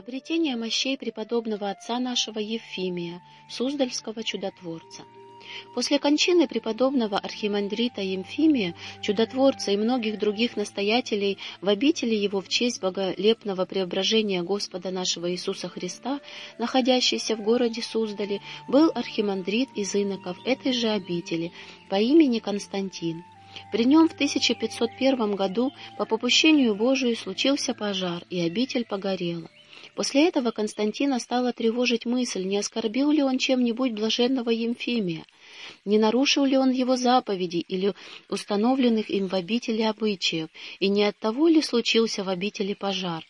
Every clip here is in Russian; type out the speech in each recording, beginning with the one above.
Обретение мощей преподобного отца нашего Евфимия, Суздальского чудотворца. После кончины преподобного архимандрита Емфимия, чудотворца и многих других настоятелей в обители его в честь боголепного преображения Господа нашего Иисуса Христа, находящийся в городе Суздале, был архимандрит из иноков этой же обители по имени Константин. При нем в 1501 году по попущению Божию случился пожар, и обитель погорела. После этого Константина стала тревожить мысль, не оскорбил ли он чем-нибудь блаженного Емфимия, не нарушил ли он его заповеди или установленных им в обители обычаев, и не от того ли случился в обители пожар.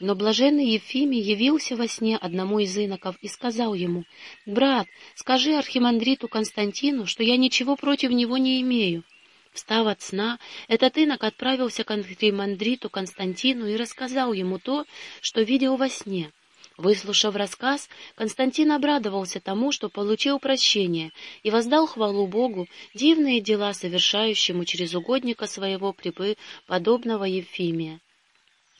Но блаженный Ефимий явился во сне одному из иноков и сказал ему, «Брат, скажи архимандриту Константину, что я ничего против него не имею, Встав от сна, этот инок отправился к архимандриту Константину и рассказал ему то, что видел во сне. Выслушав рассказ, Константин обрадовался тому, что получил прощение, и воздал хвалу Богу, дивные дела совершающему через угодника своего припы подобного Евфимия.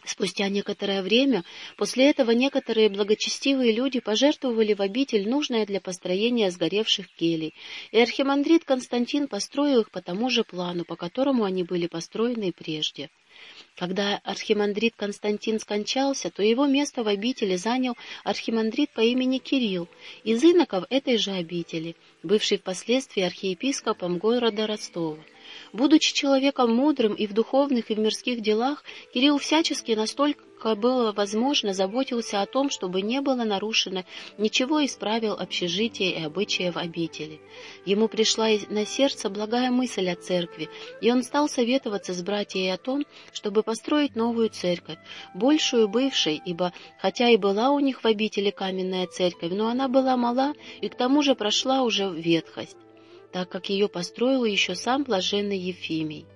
Спустя некоторое время, после этого некоторые благочестивые люди пожертвовали в обитель нужное для построения сгоревших келей, и архимандрит Константин построил их по тому же плану, по которому они были построены прежде. Когда архимандрит Константин скончался, то его место в обители занял архимандрит по имени Кирилл, из иноков этой же обители, бывший впоследствии архиепископом города Ростова. Будучи человеком мудрым и в духовных, и в мирских делах, Кирилл всячески настолько было возможно заботился о том, чтобы не было нарушено ничего из правил общежития и обычаев обители. Ему пришла на сердце благая мысль о церкви, и он стал советоваться с братьями о том, чтобы построить новую церковь, большую бывшей, ибо хотя и была у них в обители каменная церковь, но она была мала и к тому же прошла уже ветхость так как ее построил еще сам блаженный Ефимий.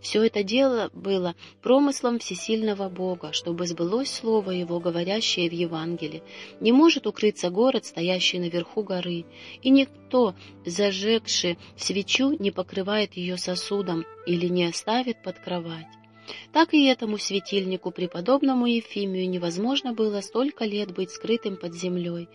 Все это дело было промыслом всесильного Бога, чтобы сбылось слово Его, говорящее в Евангелии. Не может укрыться город, стоящий наверху горы, и никто, зажегший свечу, не покрывает ее сосудом или не оставит под кровать. Так и этому светильнику, преподобному Ефимию, невозможно было столько лет быть скрытым под землей.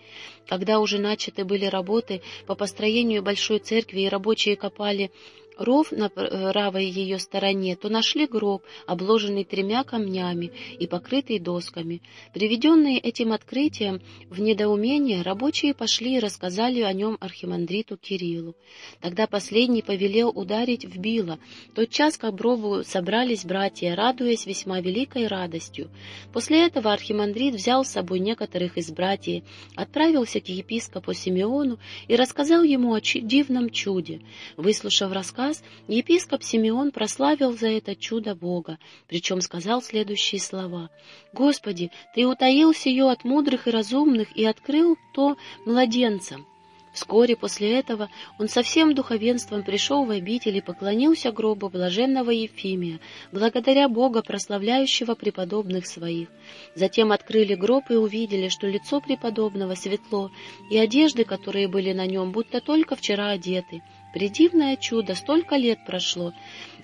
Когда уже начаты были работы по построению большой церкви и рабочие копали ров на правой ее стороне, то нашли гроб, обложенный тремя камнями и покрытый досками. Приведенные этим открытием в недоумение, рабочие пошли и рассказали о нем архимандриту Кириллу. Тогда последний повелел ударить в било. Тот час к гробу собрались братья, радуясь весьма великой радостью. После этого архимандрит взял с собой некоторых из братьев, отправился к епископу Симеону и рассказал ему о дивном чуде. Выслушав рассказ, раз епископ Симеон прославил за это чудо Бога, причем сказал следующие слова. «Господи, Ты утаил сие от мудрых и разумных и открыл то младенцам». Вскоре после этого он со всем духовенством пришел в обитель и поклонился гробу блаженного Ефимия, благодаря Бога, прославляющего преподобных своих. Затем открыли гроб и увидели, что лицо преподобного светло, и одежды, которые были на нем, будто только вчера одеты. Предивное чудо, столько лет прошло,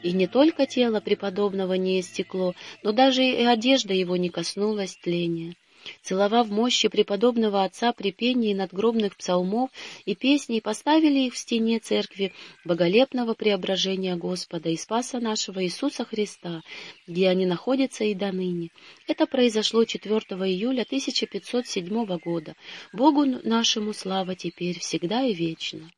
и не только тело преподобного не истекло, но даже и одежда его не коснулась тления. Целовав мощи преподобного отца при пении надгробных псалмов и песней, поставили их в стене церкви боголепного преображения Господа и Спаса нашего Иисуса Христа, где они находятся и до ныне. Это произошло 4 июля 1507 года. Богу нашему слава теперь, всегда и вечно.